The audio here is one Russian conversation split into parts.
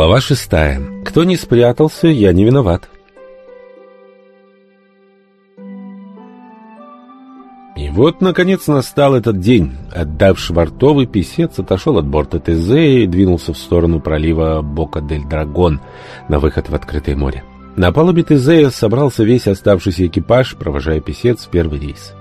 Глава шестая. Кто не спрятался, я не виноват. И вот, наконец, настал этот день. Отдав швартовый, писец отошел от борта ТЗ и двинулся в сторону пролива Бока-дель-Драгон на выход в открытое море. На палубе ТЗ собрался весь оставшийся экипаж, провожая писец в первый рейс.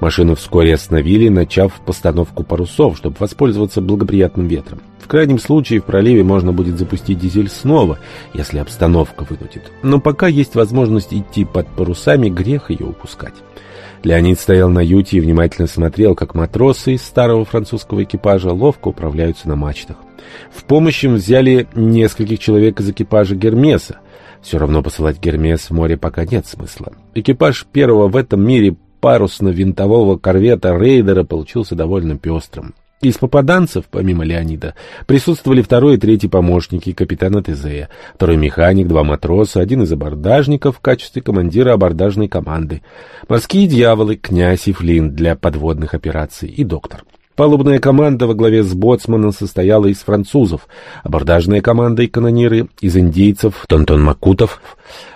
Машину вскоре остановили, начав постановку парусов, чтобы воспользоваться благоприятным ветром. В крайнем случае в проливе можно будет запустить дизель снова, если обстановка вынудит. Но пока есть возможность идти под парусами, грех ее упускать. Леонид стоял на юте и внимательно смотрел, как матросы из старого французского экипажа ловко управляются на мачтах. В помощь им взяли нескольких человек из экипажа «Гермеса». Все равно посылать «Гермес» в море пока нет смысла. Экипаж первого в этом мире парусно-винтового корвета «Рейдера» получился довольно пестрым. Из попаданцев, помимо Леонида, присутствовали второй и третий помощники капитана Тезея, второй механик, два матроса, один из абордажников в качестве командира абордажной команды, морские дьяволы, князь и Флинт для подводных операций и доктор. Палубная команда во главе с боцманом состояла из французов, абордажная команда и канониры из индейцев Тонтон Макутов.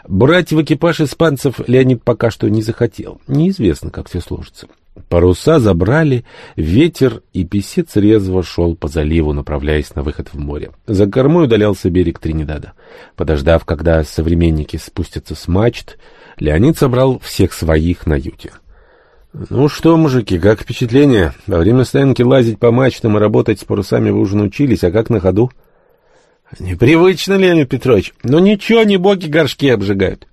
Брать в экипаж испанцев Леонид пока что не захотел. Неизвестно, как все сложится. Паруса забрали, ветер и писец резво шел по заливу, направляясь на выход в море. За кормой удалялся берег Тринидада. Подождав, когда современники спустятся с мачт, Леонид собрал всех своих на юте. «Ну что, мужики, как впечатление? Во время стоянки лазить по мачтам и работать с парусами вы уже научились, а как на ходу?» «Непривычно, Леонид Петрович, но ничего, не боги горшки обжигают».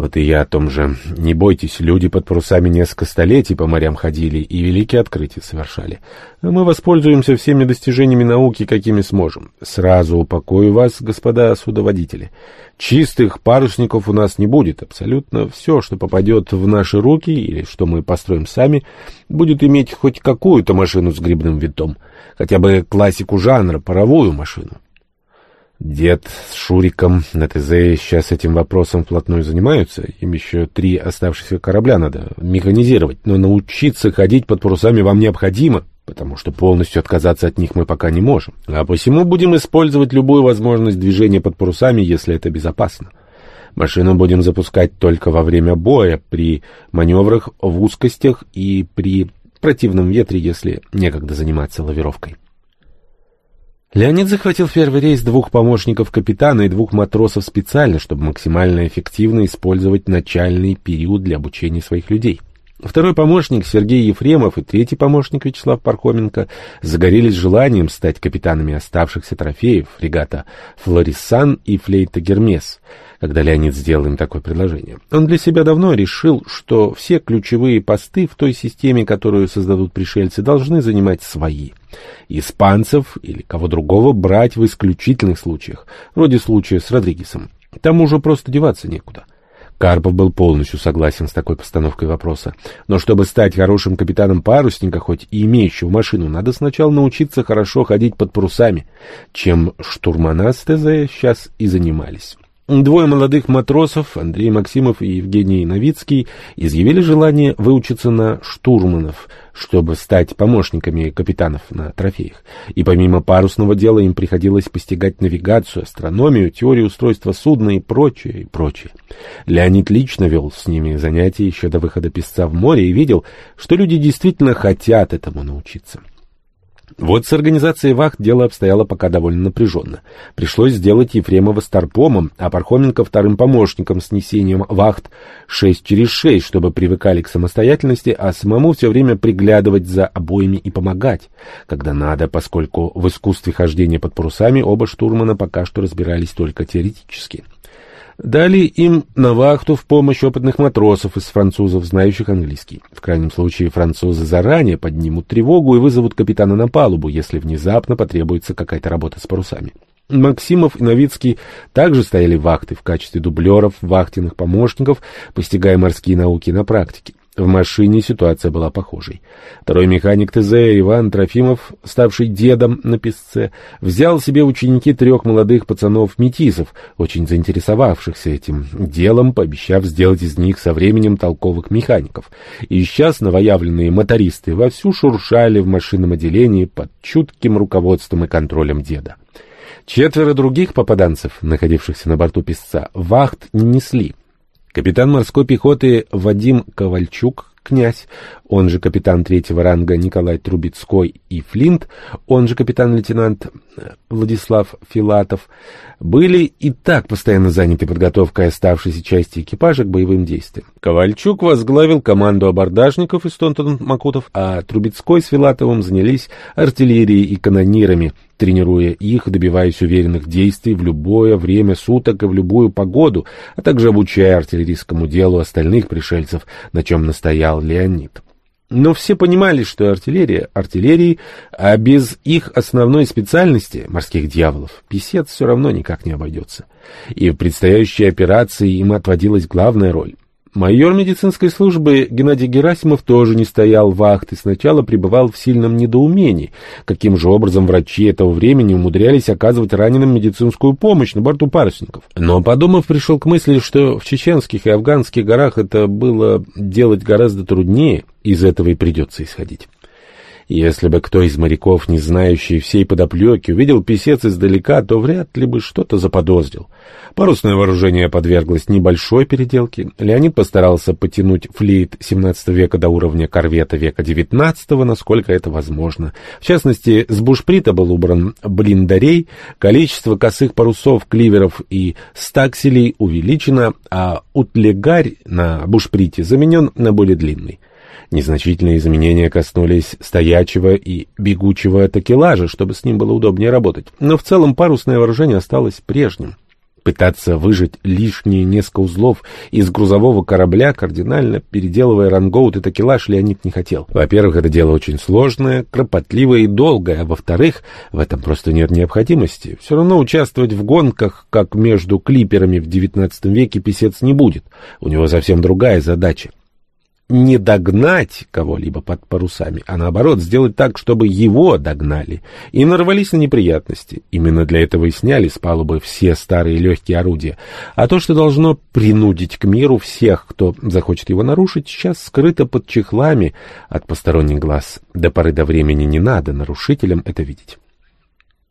Вот и я о том же. Не бойтесь, люди под парусами несколько столетий по морям ходили и великие открытия совершали. мы воспользуемся всеми достижениями науки, какими сможем. Сразу упокою вас, господа судоводители. Чистых парусников у нас не будет. Абсолютно все, что попадет в наши руки или что мы построим сами, будет иметь хоть какую-то машину с грибным винтом. Хотя бы классику жанра, паровую машину. Дед с Шуриком на ТЗ сейчас этим вопросом вплотную занимаются. Им еще три оставшихся корабля надо механизировать. Но научиться ходить под парусами вам необходимо, потому что полностью отказаться от них мы пока не можем. А посему будем использовать любую возможность движения под парусами, если это безопасно. Машину будем запускать только во время боя, при маневрах в узкостях и при противном ветре, если некогда заниматься лавировкой. Леонид захватил в первый рейс двух помощников капитана и двух матросов специально, чтобы максимально эффективно использовать начальный период для обучения своих людей. Второй помощник Сергей Ефремов и третий помощник Вячеслав Пархоменко загорелись желанием стать капитанами оставшихся трофеев фрегата «Флорисан» и «Флейта Гермес», когда Леонид сделал им такое предложение. Он для себя давно решил, что все ключевые посты в той системе, которую создадут пришельцы, должны занимать свои. Испанцев или кого другого брать в исключительных случаях, вроде случая с Родригесом. Там уже просто деваться некуда. Карпов был полностью согласен с такой постановкой вопроса. Но чтобы стать хорошим капитаном парусника, хоть и имеющего машину, надо сначала научиться хорошо ходить под парусами, чем штурмана с сейчас и занимались. Двое молодых матросов, Андрей Максимов и Евгений Новицкий, изъявили желание выучиться на штурманов, чтобы стать помощниками капитанов на трофеях. И помимо парусного дела им приходилось постигать навигацию, астрономию, теорию устройства судна и прочее, и прочее. Леонид лично вел с ними занятия еще до выхода песца в море и видел, что люди действительно хотят этому научиться. Вот с организацией вахт дело обстояло пока довольно напряженно. Пришлось сделать Ефремова старпомом, а Пархоменко вторым помощником с несением вахт 6 через 6, чтобы привыкали к самостоятельности, а самому все время приглядывать за обоими и помогать, когда надо, поскольку в искусстве хождения под парусами оба штурмана пока что разбирались только теоретически. Дали им на вахту в помощь опытных матросов из французов, знающих английский. В крайнем случае французы заранее поднимут тревогу и вызовут капитана на палубу, если внезапно потребуется какая-то работа с парусами. Максимов и Новицкий также стояли вахты в качестве дублеров, вахтенных помощников, постигая морские науки на практике. В машине ситуация была похожей. Второй механик ТЗ Иван Трофимов, ставший дедом на песце, взял себе ученики трех молодых пацанов-метисов, очень заинтересовавшихся этим делом, пообещав сделать из них со временем толковых механиков. И сейчас новоявленные мотористы вовсю шуршали в машинном отделении под чутким руководством и контролем деда. Четверо других попаданцев, находившихся на борту песца, вахт не несли. Капитан морской пехоты Вадим Ковальчук князь, он же капитан третьего ранга Николай Трубецкой и Флинт, он же капитан-лейтенант э, Владислав Филатов, были и так постоянно заняты подготовкой оставшейся части экипажа к боевым действиям. Ковальчук возглавил команду абордажников из Тонтон Макутов, а Трубецкой с Филатовым занялись артиллерией и канонирами, тренируя их, добиваясь уверенных действий в любое время суток и в любую погоду, а также обучая артиллерийскому делу остальных пришельцев, на чем настоял Леонид. Но все понимали, что артиллерия артиллерии, а без их основной специальности, морских дьяволов, писец все равно никак не обойдется. И в предстоящей операции им отводилась главная роль. Майор медицинской службы Геннадий Герасимов тоже не стоял вахт и сначала пребывал в сильном недоумении, каким же образом врачи этого времени умудрялись оказывать раненым медицинскую помощь на борту парусников. Но, подумав, пришел к мысли, что в чеченских и афганских горах это было делать гораздо труднее, из этого и придется исходить. Если бы кто из моряков, не знающий всей подоплеки, увидел писец издалека, то вряд ли бы что-то заподозрил. Парусное вооружение подверглось небольшой переделке. Леонид постарался потянуть флейт XVII века до уровня корвета века XIX, насколько это возможно. В частности, с бушприта был убран блиндарей, количество косых парусов, кливеров и стакселей увеличено, а утлегарь на бушприте заменен на более длинный. Незначительные изменения коснулись стоячего и бегучего такелажа, чтобы с ним было удобнее работать. Но в целом парусное вооружение осталось прежним. Пытаться выжать лишние несколько узлов из грузового корабля, кардинально переделывая рангоут и такелаж, Леонид не хотел. Во-первых, это дело очень сложное, кропотливое и долгое, а во-вторых, в этом просто нет необходимости. Все равно участвовать в гонках, как между клиперами в XIX веке, писец не будет. У него совсем другая задача не догнать кого-либо под парусами, а наоборот сделать так, чтобы его догнали, и нарвались на неприятности. Именно для этого и сняли с палубы все старые легкие орудия. А то, что должно принудить к миру всех, кто захочет его нарушить, сейчас скрыто под чехлами от посторонних глаз. До поры до времени не надо нарушителям это видеть.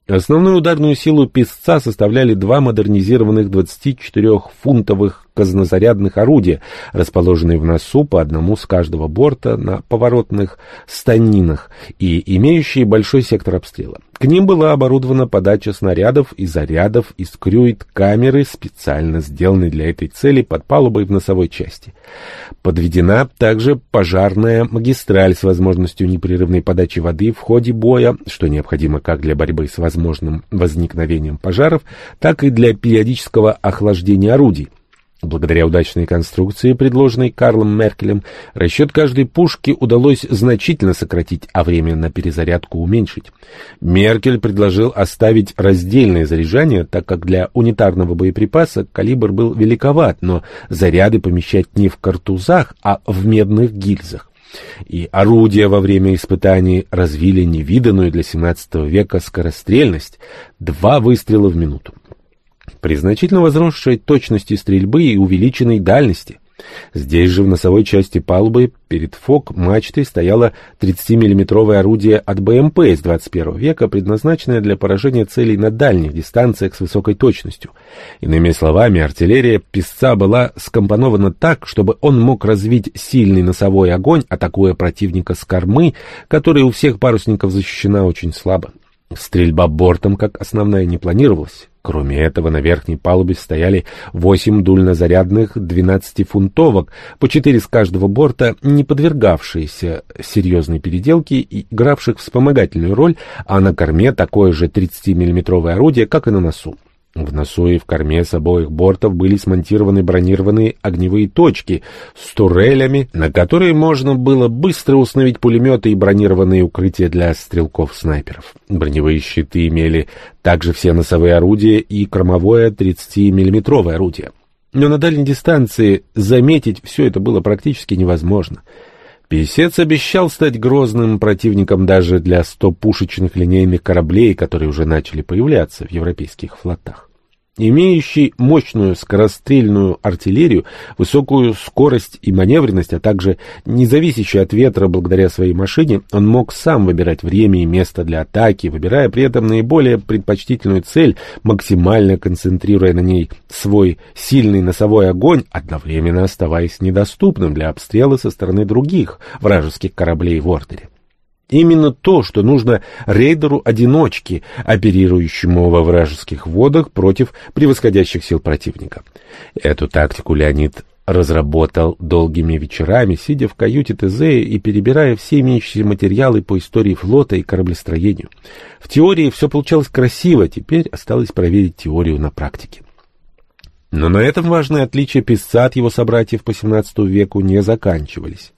Основную ударную силу песца составляли два модернизированных 24-фунтовых казнозарядных орудия, расположенные в носу по одному с каждого борта на поворотных станинах и имеющие большой сектор обстрела. К ним была оборудована подача снарядов и зарядов из крюит-камеры, специально сделанной для этой цели под палубой в носовой части. Подведена также пожарная магистраль с возможностью непрерывной подачи воды в ходе боя, что необходимо как для борьбы с возможным возникновением пожаров, так и для периодического охлаждения орудий. Благодаря удачной конструкции, предложенной Карлом Меркелем, расчет каждой пушки удалось значительно сократить, а время на перезарядку уменьшить. Меркель предложил оставить раздельное заряжание, так как для унитарного боеприпаса калибр был великоват, но заряды помещать не в картузах, а в медных гильзах. И орудия во время испытаний развили невиданную для XVII века скорострельность — два выстрела в минуту при значительно возросшей точности стрельбы и увеличенной дальности. Здесь же в носовой части палубы перед фок мачтой стояло 30-миллиметровое орудие от БМП из 21 века, предназначенное для поражения целей на дальних дистанциях с высокой точностью. Иными словами, артиллерия песца была скомпонована так, чтобы он мог развить сильный носовой огонь, атакуя противника с кормы, которая у всех парусников защищена очень слабо. Стрельба бортом как основная не планировалась. Кроме этого, на верхней палубе стояли восемь дульнозарядных двенадцатифунтовок, по четыре с каждого борта, не подвергавшиеся серьезной переделке и игравших вспомогательную роль, а на корме такое же 30-миллиметровое орудие, как и на носу. В носу и в корме с обоих бортов были смонтированы бронированные огневые точки с турелями, на которые можно было быстро установить пулеметы и бронированные укрытия для стрелков-снайперов. Броневые щиты имели также все носовые орудия и кормовое 30-миллиметровое орудие. Но на дальней дистанции заметить все это было практически невозможно. Песец обещал стать грозным противником даже для 100-пушечных линейных кораблей, которые уже начали появляться в европейских флотах. Имеющий мощную скорострельную артиллерию, высокую скорость и маневренность, а также независящий от ветра благодаря своей машине, он мог сам выбирать время и место для атаки, выбирая при этом наиболее предпочтительную цель, максимально концентрируя на ней свой сильный носовой огонь, одновременно оставаясь недоступным для обстрела со стороны других вражеских кораблей в ордере. Именно то, что нужно рейдеру-одиночке, оперирующему во вражеских водах против превосходящих сил противника. Эту тактику Леонид разработал долгими вечерами, сидя в каюте ТЗ и перебирая все имеющиеся материалы по истории флота и кораблестроению. В теории все получалось красиво, теперь осталось проверить теорию на практике. Но на этом важные отличия песца от его собратьев по XVII веку не заканчивались.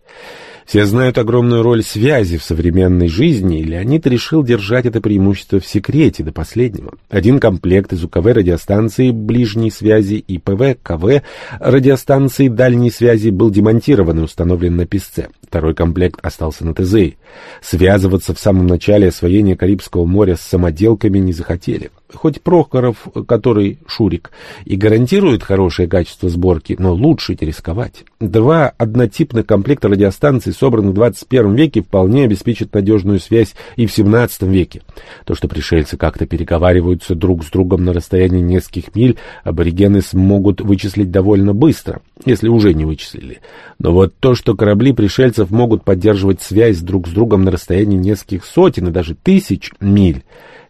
Все знают огромную роль связи в современной жизни, и Леонид решил держать это преимущество в секрете до последнего. Один комплект из УКВ радиостанции ближней связи и ПВ-КВ радиостанции дальней связи был демонтирован и установлен на песце. Второй комплект остался на ТЗИ. Связываться в самом начале освоения Карибского моря с самоделками не захотели. Хоть Прохоров, который Шурик, и гарантирует хорошее качество сборки, но лучше не рисковать. Два однотипных комплекта радиостанций, собранных в 21 веке, вполне обеспечат надежную связь и в 17 веке. То, что пришельцы как-то переговариваются друг с другом на расстоянии нескольких миль, аборигены смогут вычислить довольно быстро, если уже не вычислили. Но вот то, что корабли пришельцев могут поддерживать связь друг с другом на расстоянии нескольких сотен и даже тысяч миль,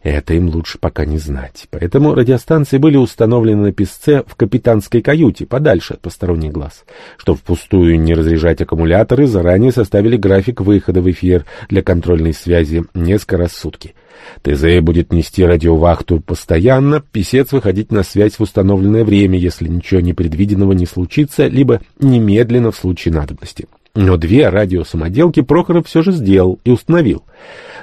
это им лучше пока не знать. Поэтому радиостанции были установлены на песце в капитанской каюте, подальше от посторонних глаз. Чтобы впустую не разряжать аккумуляторы, заранее составили график выхода в эфир для контрольной связи несколько раз в сутки. ТЗ будет нести радиовахту постоянно, писец выходить на связь в установленное время, если ничего непредвиденного не случится, либо немедленно в случае надобности. Но две радиосамоделки Прохоров все же сделал и установил.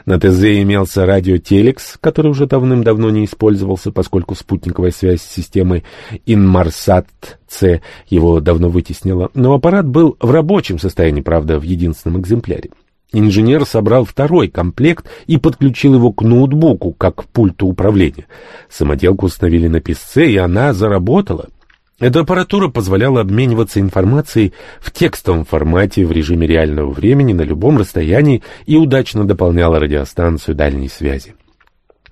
На ТЗ имелся радиотелекс, который уже давным-давно не использовался, поскольку спутниковая связь с системой Инмарсат-С его давно вытеснила, но аппарат был в рабочем состоянии, правда, в единственном экземпляре. Инженер собрал второй комплект и подключил его к ноутбуку, как к пульту управления. Самоделку установили на писце, и она заработала. Эта аппаратура позволяла обмениваться информацией в текстовом формате в режиме реального времени на любом расстоянии и удачно дополняла радиостанцию дальней связи.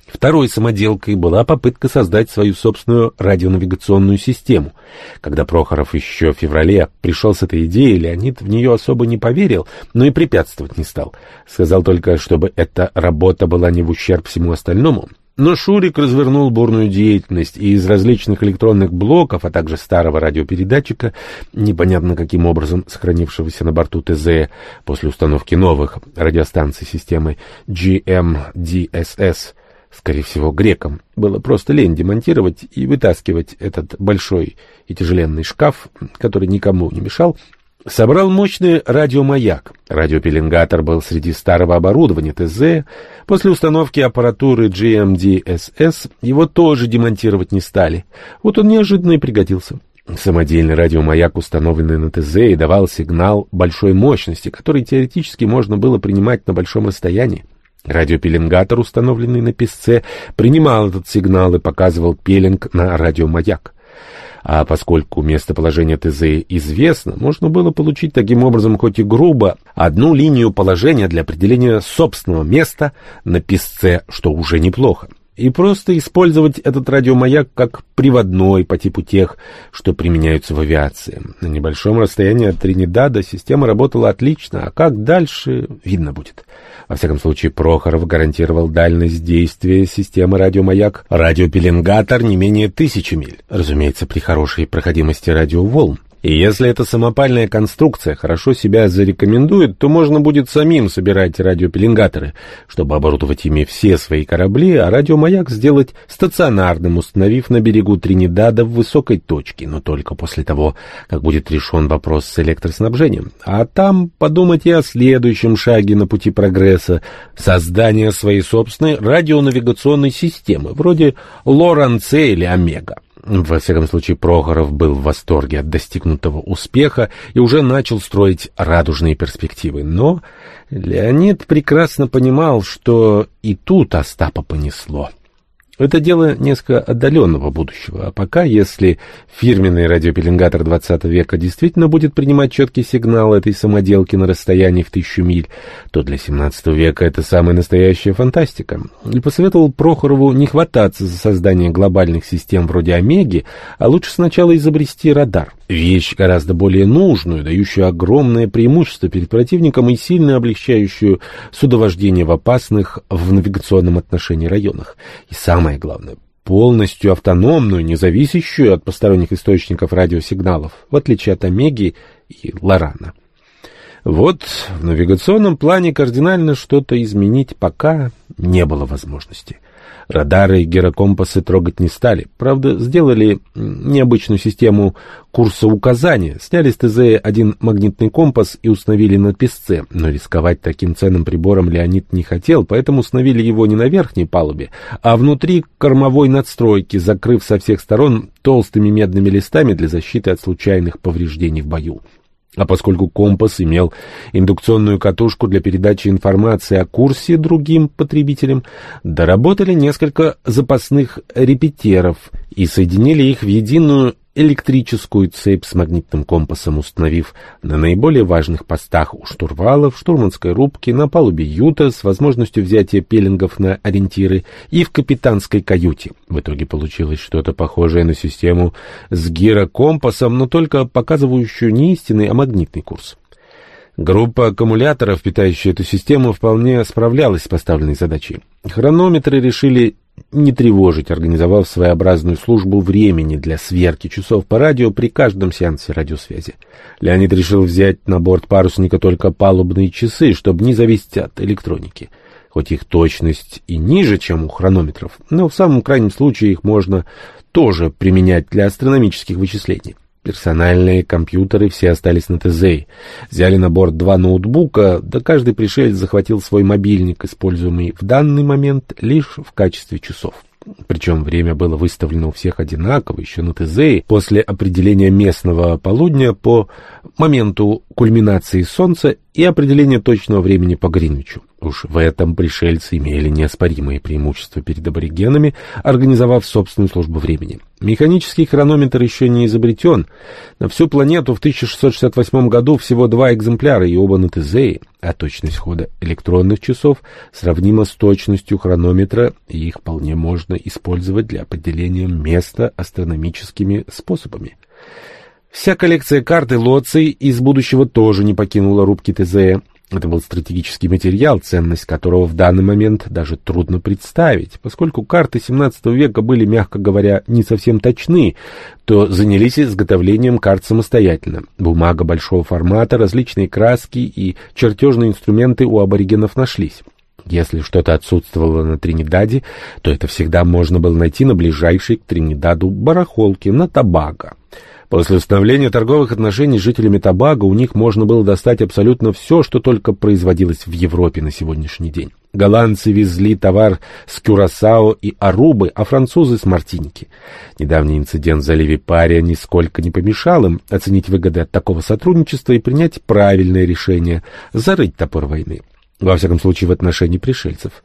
Второй самоделкой была попытка создать свою собственную радионавигационную систему. Когда Прохоров еще в феврале пришел с этой идеей, Леонид в нее особо не поверил, но и препятствовать не стал. Сказал только, чтобы эта работа была не в ущерб всему остальному. Но Шурик развернул бурную деятельность, и из различных электронных блоков, а также старого радиопередатчика, непонятно каким образом сохранившегося на борту ТЗ после установки новых радиостанций системы GMDSS, скорее всего, греком, было просто лень демонтировать и вытаскивать этот большой и тяжеленный шкаф, который никому не мешал, Собрал мощный радиомаяк. Радиопеленгатор был среди старого оборудования ТЗ. После установки аппаратуры GMDSS его тоже демонтировать не стали. Вот он неожиданно и пригодился. Самодельный радиомаяк, установленный на ТЗ, и давал сигнал большой мощности, который теоретически можно было принимать на большом расстоянии. Радиопеленгатор, установленный на песце, принимал этот сигнал и показывал пеленг на радиомаяк. А поскольку местоположение ТЗ известно, можно было получить таким образом, хоть и грубо, одну линию положения для определения собственного места на песце, что уже неплохо и просто использовать этот радиомаяк как приводной по типу тех, что применяются в авиации. На небольшом расстоянии от Тринидада система работала отлично, а как дальше, видно будет. Во всяком случае, Прохоров гарантировал дальность действия системы радиомаяк радиопеленгатор не менее тысячи миль, разумеется, при хорошей проходимости радиоволн. И если эта самопальная конструкция хорошо себя зарекомендует, то можно будет самим собирать радиопеленгаторы, чтобы оборудовать ими все свои корабли, а радиомаяк сделать стационарным, установив на берегу Тринидада в высокой точке, но только после того, как будет решен вопрос с электроснабжением. А там подумать и о следующем шаге на пути прогресса — создание своей собственной радионавигационной системы, вроде Лоранце или Омега. Во всяком случае, Прохоров был в восторге от достигнутого успеха и уже начал строить радужные перспективы. Но Леонид прекрасно понимал, что и тут Остапа понесло. Это дело несколько отдаленного будущего, а пока, если фирменный радиопеленгатор 20 века действительно будет принимать четкий сигнал этой самоделки на расстоянии в тысячу миль, то для 17 века это самая настоящая фантастика. И посоветовал Прохорову не хвататься за создание глобальных систем вроде Омеги, а лучше сначала изобрести радар. Вещь гораздо более нужную, дающую огромное преимущество перед противником и сильно облегчающую судовождение в опасных в навигационном отношении районах. И самое главное, полностью автономную, не зависящую от посторонних источников радиосигналов, в отличие от Омеги и Лорана. Вот в навигационном плане кардинально что-то изменить пока не было возможности. Радары и гирокомпасы трогать не стали. Правда, сделали необычную систему курса указания. Сняли с ТЗ один магнитный компас и установили на песце. Но рисковать таким ценным прибором Леонид не хотел, поэтому установили его не на верхней палубе, а внутри кормовой надстройки, закрыв со всех сторон толстыми медными листами для защиты от случайных повреждений в бою. А поскольку компас имел индукционную катушку для передачи информации о курсе другим потребителям, доработали несколько запасных репетеров и соединили их в единую электрическую цепь с магнитным компасом, установив на наиболее важных постах у штурвала, в штурманской рубке, на палубе юта с возможностью взятия пеленгов на ориентиры и в капитанской каюте. В итоге получилось что-то похожее на систему с гирокомпасом, но только показывающую не истинный, а магнитный курс. Группа аккумуляторов, питающая эту систему, вполне справлялась с поставленной задачей. Хронометры решили не тревожить, организовав своеобразную службу времени для сверки часов по радио при каждом сеансе радиосвязи. Леонид решил взять на борт парусника только палубные часы, чтобы не зависеть от электроники. Хоть их точность и ниже, чем у хронометров, но в самом крайнем случае их можно тоже применять для астрономических вычислений. Персональные компьютеры все остались на ТЗ. Взяли на борт два ноутбука, да каждый пришелец захватил свой мобильник, используемый в данный момент лишь в качестве часов. Причем время было выставлено у всех одинаково, еще на ТЗ, после определения местного полудня по моменту кульминации солнца и определения точного времени по Гринвичу. Уж в этом пришельцы имели неоспоримые преимущества перед аборигенами, организовав собственную службу времени. Механический хронометр еще не изобретен. На всю планету в 1668 году всего два экземпляра, и оба на Тезее, а точность хода электронных часов сравнима с точностью хронометра, и их вполне можно использовать для определения места астрономическими способами. Вся коллекция карт и из будущего тоже не покинула рубки Тезея. Это был стратегический материал, ценность которого в данный момент даже трудно представить. Поскольку карты XVII века были, мягко говоря, не совсем точны, то занялись изготовлением карт самостоятельно. Бумага большого формата, различные краски и чертежные инструменты у аборигенов нашлись. Если что-то отсутствовало на Тринидаде, то это всегда можно было найти на ближайшей к Тринидаду барахолке на Табаго. После установления торговых отношений с жителями Табаго у них можно было достать абсолютно все, что только производилось в Европе на сегодняшний день. Голландцы везли товар с Кюрасао и Арубы, а французы с Мартиники. Недавний инцидент в заливе Пария нисколько не помешал им оценить выгоды от такого сотрудничества и принять правильное решение — зарыть топор войны. Во всяком случае, в отношении пришельцев.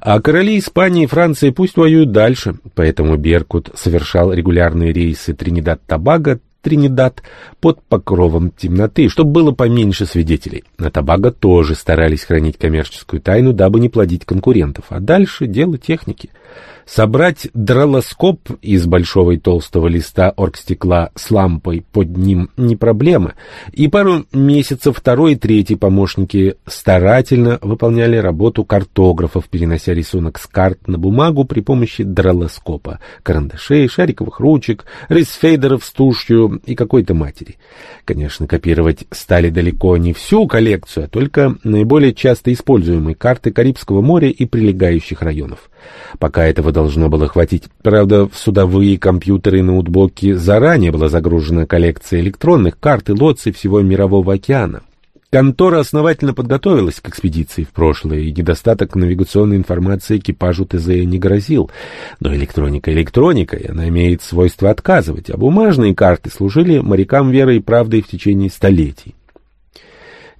А короли Испании и Франции пусть воюют дальше, поэтому Беркут совершал регулярные рейсы Тринидад-Табаго, Тринидад под покровом темноты, чтобы было поменьше свидетелей. На Табаго тоже старались хранить коммерческую тайну, дабы не плодить конкурентов. А дальше дело техники. Собрать дролоскоп из большого и толстого листа оргстекла с лампой под ним не проблема, и пару месяцев второй и третий помощники старательно выполняли работу картографов, перенося рисунок с карт на бумагу при помощи дролоскопа, карандашей, шариковых ручек, рейсфейдеров с тушью и какой-то матери. Конечно, копировать стали далеко не всю коллекцию, а только наиболее часто используемые карты Карибского моря и прилегающих районов. Пока этого должно было хватить. Правда, в судовые компьютеры и ноутбуки заранее была загружена коллекция электронных карт и лоций всего Мирового океана. Контора основательно подготовилась к экспедиции в прошлое, и недостаток навигационной информации экипажу ТЗ не грозил. Но электроника электроникой, она имеет свойство отказывать, а бумажные карты служили морякам верой и правдой в течение столетий.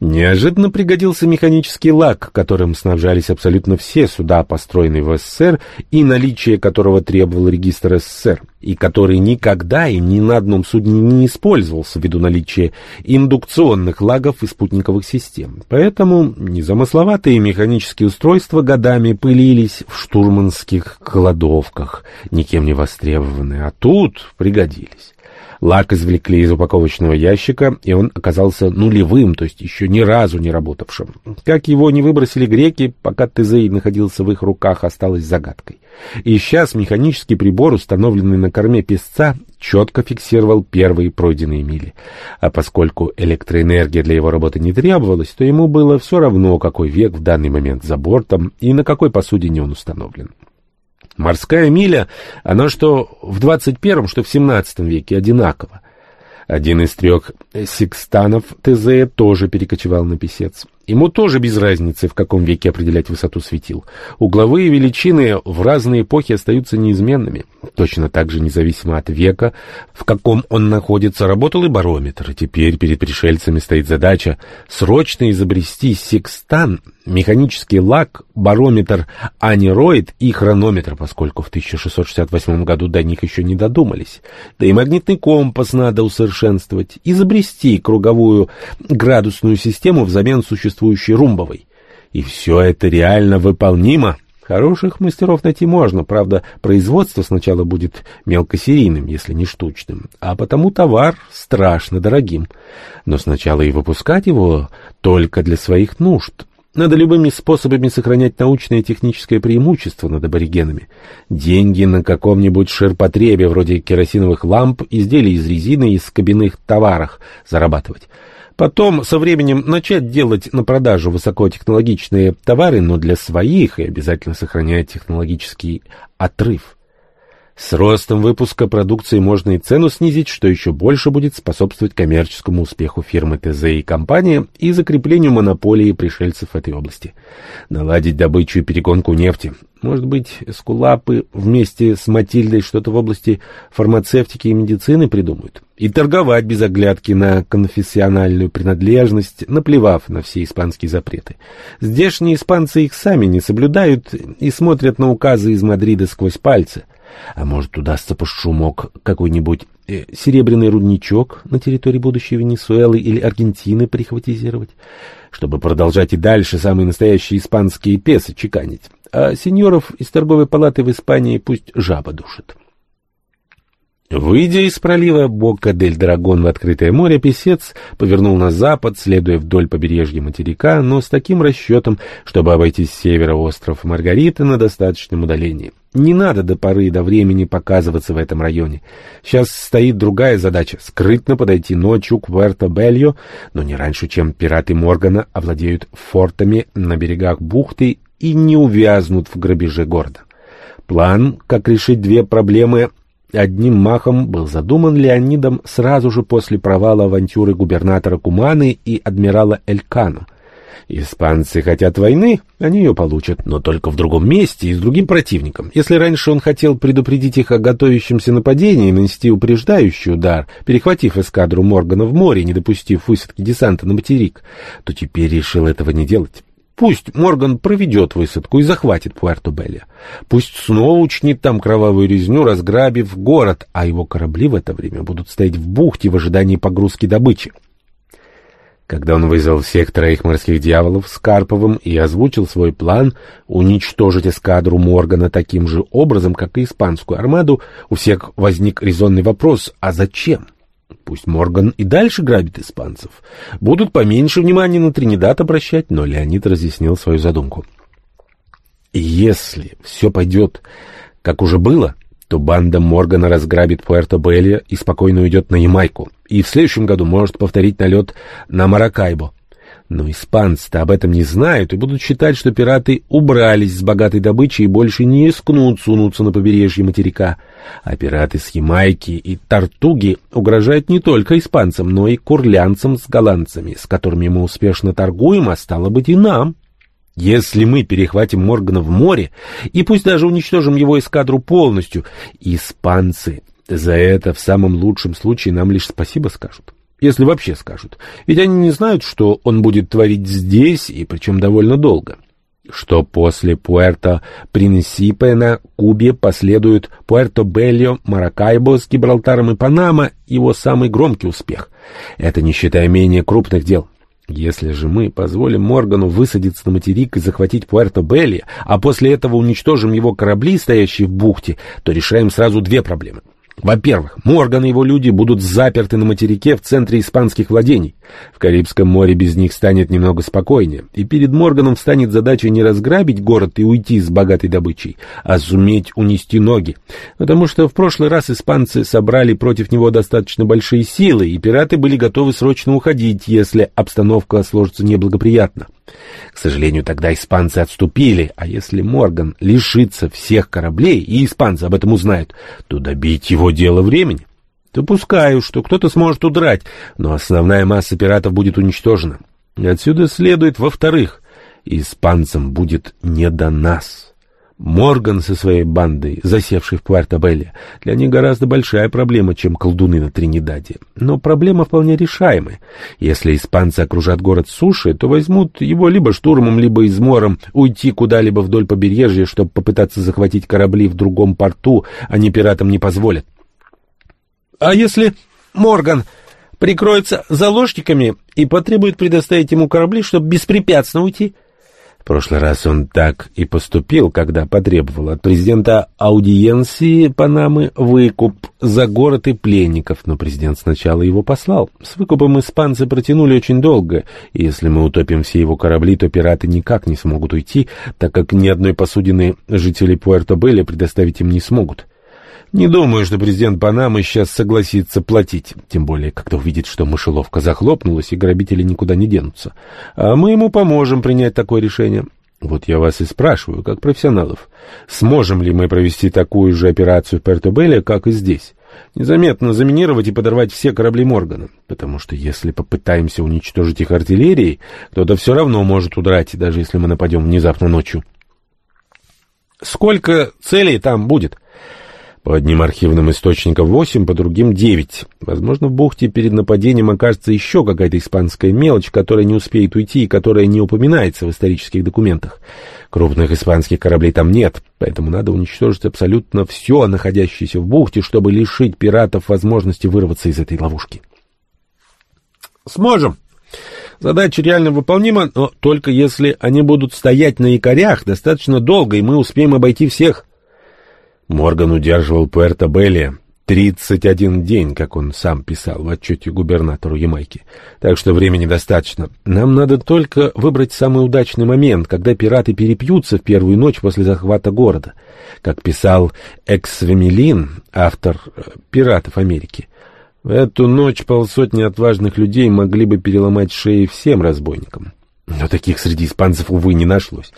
Неожиданно пригодился механический лак, которым снабжались абсолютно все суда, построенные в СССР, и наличие которого требовал регистр СССР, и который никогда и ни на одном судне не использовался ввиду наличия индукционных лагов и спутниковых систем. Поэтому незамысловатые механические устройства годами пылились в штурманских кладовках, никем не востребованные, а тут пригодились. Лак извлекли из упаковочного ящика, и он оказался нулевым, то есть еще ни разу не работавшим. Как его не выбросили греки, пока Тезей находился в их руках, осталось загадкой. И сейчас механический прибор, установленный на корме песца, четко фиксировал первые пройденные мили. А поскольку электроэнергия для его работы не требовалась, то ему было все равно, какой век в данный момент за бортом и на какой посудине он установлен. Морская миля, она что в 21 что в 17 веке одинаково. Один из трех секстанов ТЗ тоже перекочевал на писец. Ему тоже без разницы, в каком веке определять высоту светил. Угловые величины в разные эпохи остаются неизменными. Точно так же, независимо от века, в каком он находится, работал и барометр. теперь перед пришельцами стоит задача срочно изобрести секстан, механический лак, барометр, анероид и хронометр, поскольку в 1668 году до них еще не додумались. Да и магнитный компас надо усовершенствовать, изобрести круговую градусную систему взамен существующей существующей румбовой. И все это реально выполнимо. Хороших мастеров найти можно, правда, производство сначала будет мелкосерийным, если не штучным, а потому товар страшно дорогим. Но сначала и выпускать его только для своих нужд. Надо любыми способами сохранять научное и техническое преимущество над аборигенами. Деньги на каком-нибудь ширпотребе, вроде керосиновых ламп, изделий из резины и из кабинных товарах зарабатывать. Потом со временем начать делать на продажу высокотехнологичные товары, но для своих и обязательно сохранять технологический отрыв. С ростом выпуска продукции можно и цену снизить, что еще больше будет способствовать коммерческому успеху фирмы ТЗ и компании и закреплению монополии пришельцев этой области. Наладить добычу и перегонку нефти. Может быть, скулапы вместе с Матильдой что-то в области фармацевтики и медицины придумают. И торговать без оглядки на конфессиональную принадлежность, наплевав на все испанские запреты. Здешние испанцы их сами не соблюдают и смотрят на указы из Мадрида сквозь пальцы. А может, удастся по шумок какой-нибудь э, серебряный рудничок на территории будущей Венесуэлы или Аргентины прихватизировать, чтобы продолжать и дальше самые настоящие испанские песы чеканить. А сеньоров из торговой палаты в Испании пусть жаба душит. Выйдя из пролива Бока-дель-Драгон в открытое море, писец повернул на запад, следуя вдоль побережья материка, но с таким расчетом, чтобы обойти с севера остров Маргарита на достаточном удалении. Не надо до поры до времени показываться в этом районе. Сейчас стоит другая задача — скрытно подойти ночью к Пуэрто-Бельо, но не раньше, чем пираты Моргана овладеют фортами на берегах бухты и не увязнут в грабеже города. План, как решить две проблемы одним махом был задуман Леонидом сразу же после провала авантюры губернатора Куманы и адмирала Элькано. Испанцы хотят войны, они ее получат, но только в другом месте и с другим противником. Если раньше он хотел предупредить их о готовящемся нападении и нанести упреждающий удар, перехватив эскадру Моргана в море, не допустив высадки десанта на материк, то теперь решил этого не делать. Пусть Морган проведет высадку и захватит Пуэрто-Белле. Пусть снова учнит там кровавую резню, разграбив город, а его корабли в это время будут стоять в бухте в ожидании погрузки добычи. Когда он вызвал всех троих морских дьяволов с Карповым и озвучил свой план уничтожить эскадру Моргана таким же образом, как и испанскую армаду, у всех возник резонный вопрос «А зачем?». Пусть Морган и дальше грабит испанцев. Будут поменьше внимания на Тринидад обращать, но Леонид разъяснил свою задумку. Если все пойдет, как уже было, то банда Моргана разграбит Пуэрто-Белле и спокойно уйдет на Ямайку, и в следующем году может повторить налет на Маракайбо. Но испанцы-то об этом не знают и будут считать, что пираты убрались с богатой добычей и больше не рискнут сунуться на побережье материка. А пираты с Ямайки и Тартуги угрожают не только испанцам, но и курлянцам с голландцами, с которыми мы успешно торгуем, а стало быть и нам. Если мы перехватим Моргана в море, и пусть даже уничтожим его эскадру полностью, испанцы за это в самом лучшем случае нам лишь спасибо скажут. Если вообще скажут. Ведь они не знают, что он будет творить здесь, и причем довольно долго. Что после Пуэрто-Принсипе на Кубе последует Пуэрто-Бельо, Маракайбо с Гибралтаром и Панама, его самый громкий успех. Это не считая менее крупных дел. Если же мы позволим Моргану высадиться на материк и захватить Пуэрто-Белли, а после этого уничтожим его корабли, стоящие в бухте, то решаем сразу две проблемы. Во-первых, Морган и его люди будут заперты на материке в центре испанских владений. В Карибском море без них станет немного спокойнее, и перед Морганом встанет задача не разграбить город и уйти с богатой добычей, а суметь унести ноги. Потому что в прошлый раз испанцы собрали против него достаточно большие силы, и пираты были готовы срочно уходить, если обстановка сложится неблагоприятно. К сожалению, тогда испанцы отступили, а если Морган лишится всех кораблей, и испанцы об этом узнают, то добить его дело времени. Допускаю, что кто-то сможет удрать, но основная масса пиратов будет уничтожена. Отсюда следует, во-вторых, испанцам будет не до нас». Морган со своей бандой, засевшей в Пуэрто-Белле, для них гораздо большая проблема, чем колдуны на Тринидаде. Но проблема вполне решаемая. Если испанцы окружат город суши, то возьмут его либо штурмом, либо измором, уйти куда-либо вдоль побережья, чтобы попытаться захватить корабли в другом порту, они пиратам не позволят. А если Морган прикроется заложниками и потребует предоставить ему корабли, чтобы беспрепятственно уйти? В прошлый раз он так и поступил, когда потребовал от президента аудиенции Панамы выкуп за город и пленников, но президент сначала его послал. С выкупом испанцы протянули очень долго, и если мы утопим все его корабли, то пираты никак не смогут уйти, так как ни одной посудины жители Пуэрто-Белли предоставить им не смогут. Не думаю, что президент Панамы сейчас согласится платить, тем более, когда увидит, что мышеловка захлопнулась и грабители никуда не денутся. А мы ему поможем принять такое решение. Вот я вас и спрашиваю, как профессионалов, сможем ли мы провести такую же операцию в Пертобелле, как и здесь? Незаметно заминировать и подорвать все корабли Моргана, потому что если попытаемся уничтожить их артиллерией, кто-то все равно может удрать, даже если мы нападем внезапно ночью. Сколько целей там будет? По одним архивным источникам восемь, по другим девять. Возможно, в бухте перед нападением окажется еще какая-то испанская мелочь, которая не успеет уйти и которая не упоминается в исторических документах. Крупных испанских кораблей там нет, поэтому надо уничтожить абсолютно все, находящееся в бухте, чтобы лишить пиратов возможности вырваться из этой ловушки. Сможем. Задача реально выполнима, но только если они будут стоять на якорях достаточно долго, и мы успеем обойти всех. Морган удерживал Пуэрто-Белли 31 день, как он сам писал в отчете губернатору Ямайки. Так что времени достаточно. Нам надо только выбрать самый удачный момент, когда пираты перепьются в первую ночь после захвата города. Как писал Эксвемелин, автор э, «Пиратов Америки». В эту ночь полсотни отважных людей могли бы переломать шеи всем разбойникам. Но таких среди испанцев, увы, не нашлось.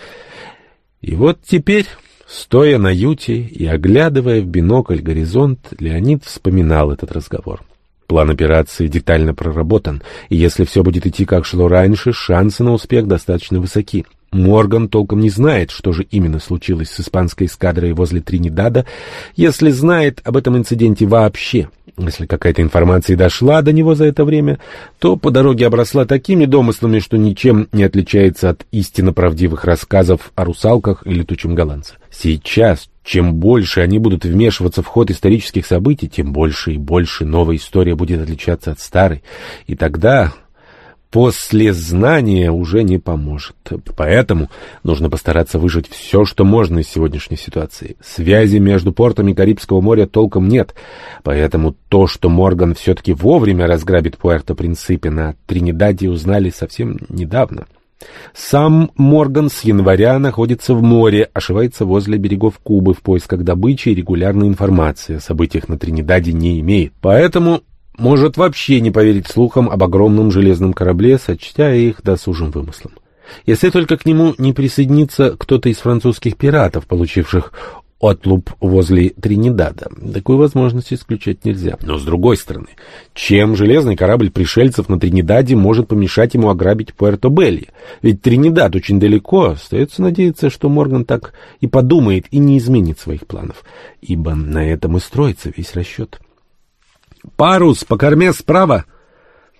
И вот теперь Стоя на юте и оглядывая в бинокль горизонт, Леонид вспоминал этот разговор. План операции детально проработан, и если все будет идти как шло раньше, шансы на успех достаточно высоки. Морган толком не знает, что же именно случилось с испанской эскадрой возле Тринидада, если знает об этом инциденте вообще. Если какая-то информация дошла до него за это время, то по дороге обросла такими домыслами, что ничем не отличается от истинно правдивых рассказов о русалках и летучем голландце. Сейчас, чем больше они будут вмешиваться в ход исторических событий, тем больше и больше новая история будет отличаться от старой. И тогда после знания уже не поможет. Поэтому нужно постараться выжать все, что можно из сегодняшней ситуации. Связи между портами Карибского моря толком нет, поэтому то, что Морган все-таки вовремя разграбит Пуэрто-Принципе на Тринидаде, узнали совсем недавно. Сам Морган с января находится в море, ошивается возле берегов Кубы в поисках добычи и регулярной информации о событиях на Тринидаде не имеет. Поэтому может вообще не поверить слухам об огромном железном корабле, сочтя их досужим вымыслом. Если только к нему не присоединится кто-то из французских пиратов, получивших отлуп возле Тринидада. Такую возможность исключать нельзя. Но с другой стороны, чем железный корабль пришельцев на Тринидаде может помешать ему ограбить Пуэрто-Белли? Ведь Тринидад очень далеко, остается надеяться, что Морган так и подумает и не изменит своих планов, ибо на этом и строится весь расчет. «Парус по корме справа!»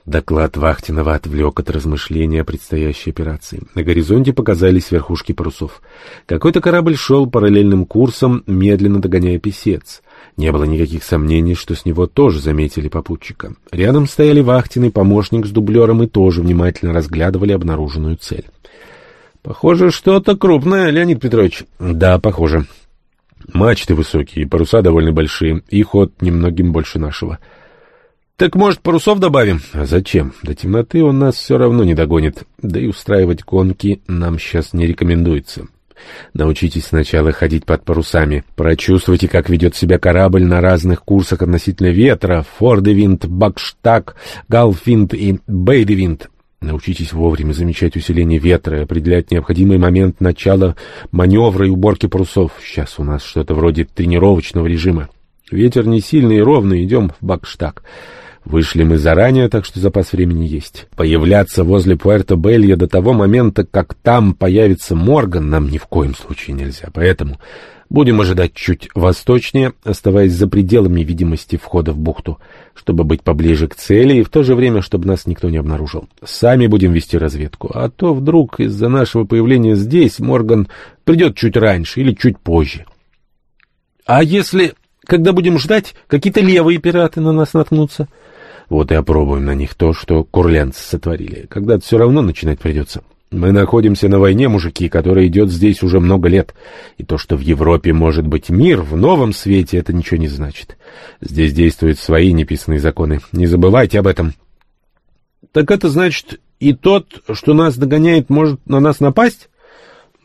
Доклад Вахтинова отвлек от размышления о предстоящей операции. На горизонте показались верхушки парусов. Какой-то корабль шел параллельным курсом, медленно догоняя писец. Не было никаких сомнений, что с него тоже заметили попутчика. Рядом стояли вахтенный помощник с дублером и тоже внимательно разглядывали обнаруженную цель. «Похоже, что-то крупное, Леонид Петрович». «Да, похоже. Мачты высокие, паруса довольно большие, и ход немногим больше нашего». «Так, может, парусов добавим?» «А зачем? До темноты он нас все равно не догонит. Да и устраивать гонки нам сейчас не рекомендуется. Научитесь сначала ходить под парусами. Прочувствуйте, как ведет себя корабль на разных курсах относительно ветра. Фордевинт, Бакштаг, Галфинт и Бейдевинт. Научитесь вовремя замечать усиление ветра и определять необходимый момент начала маневра и уборки парусов. Сейчас у нас что-то вроде тренировочного режима. Ветер не сильный и ровный, идем в Бакштаг. Вышли мы заранее, так что запас времени есть. Появляться возле Пуэрто-Белья до того момента, как там появится Морган, нам ни в коем случае нельзя. Поэтому будем ожидать чуть восточнее, оставаясь за пределами видимости входа в бухту, чтобы быть поближе к цели и в то же время, чтобы нас никто не обнаружил. Сами будем вести разведку, а то вдруг из-за нашего появления здесь Морган придет чуть раньше или чуть позже. А если, когда будем ждать, какие-то левые пираты на нас наткнутся? Вот и опробуем на них то, что курлянцы сотворили. Когда-то все равно начинать придется. Мы находимся на войне, мужики, которая идет здесь уже много лет. И то, что в Европе может быть мир, в новом свете, это ничего не значит. Здесь действуют свои неписанные законы. Не забывайте об этом. Так это значит, и тот, что нас догоняет, может на нас напасть?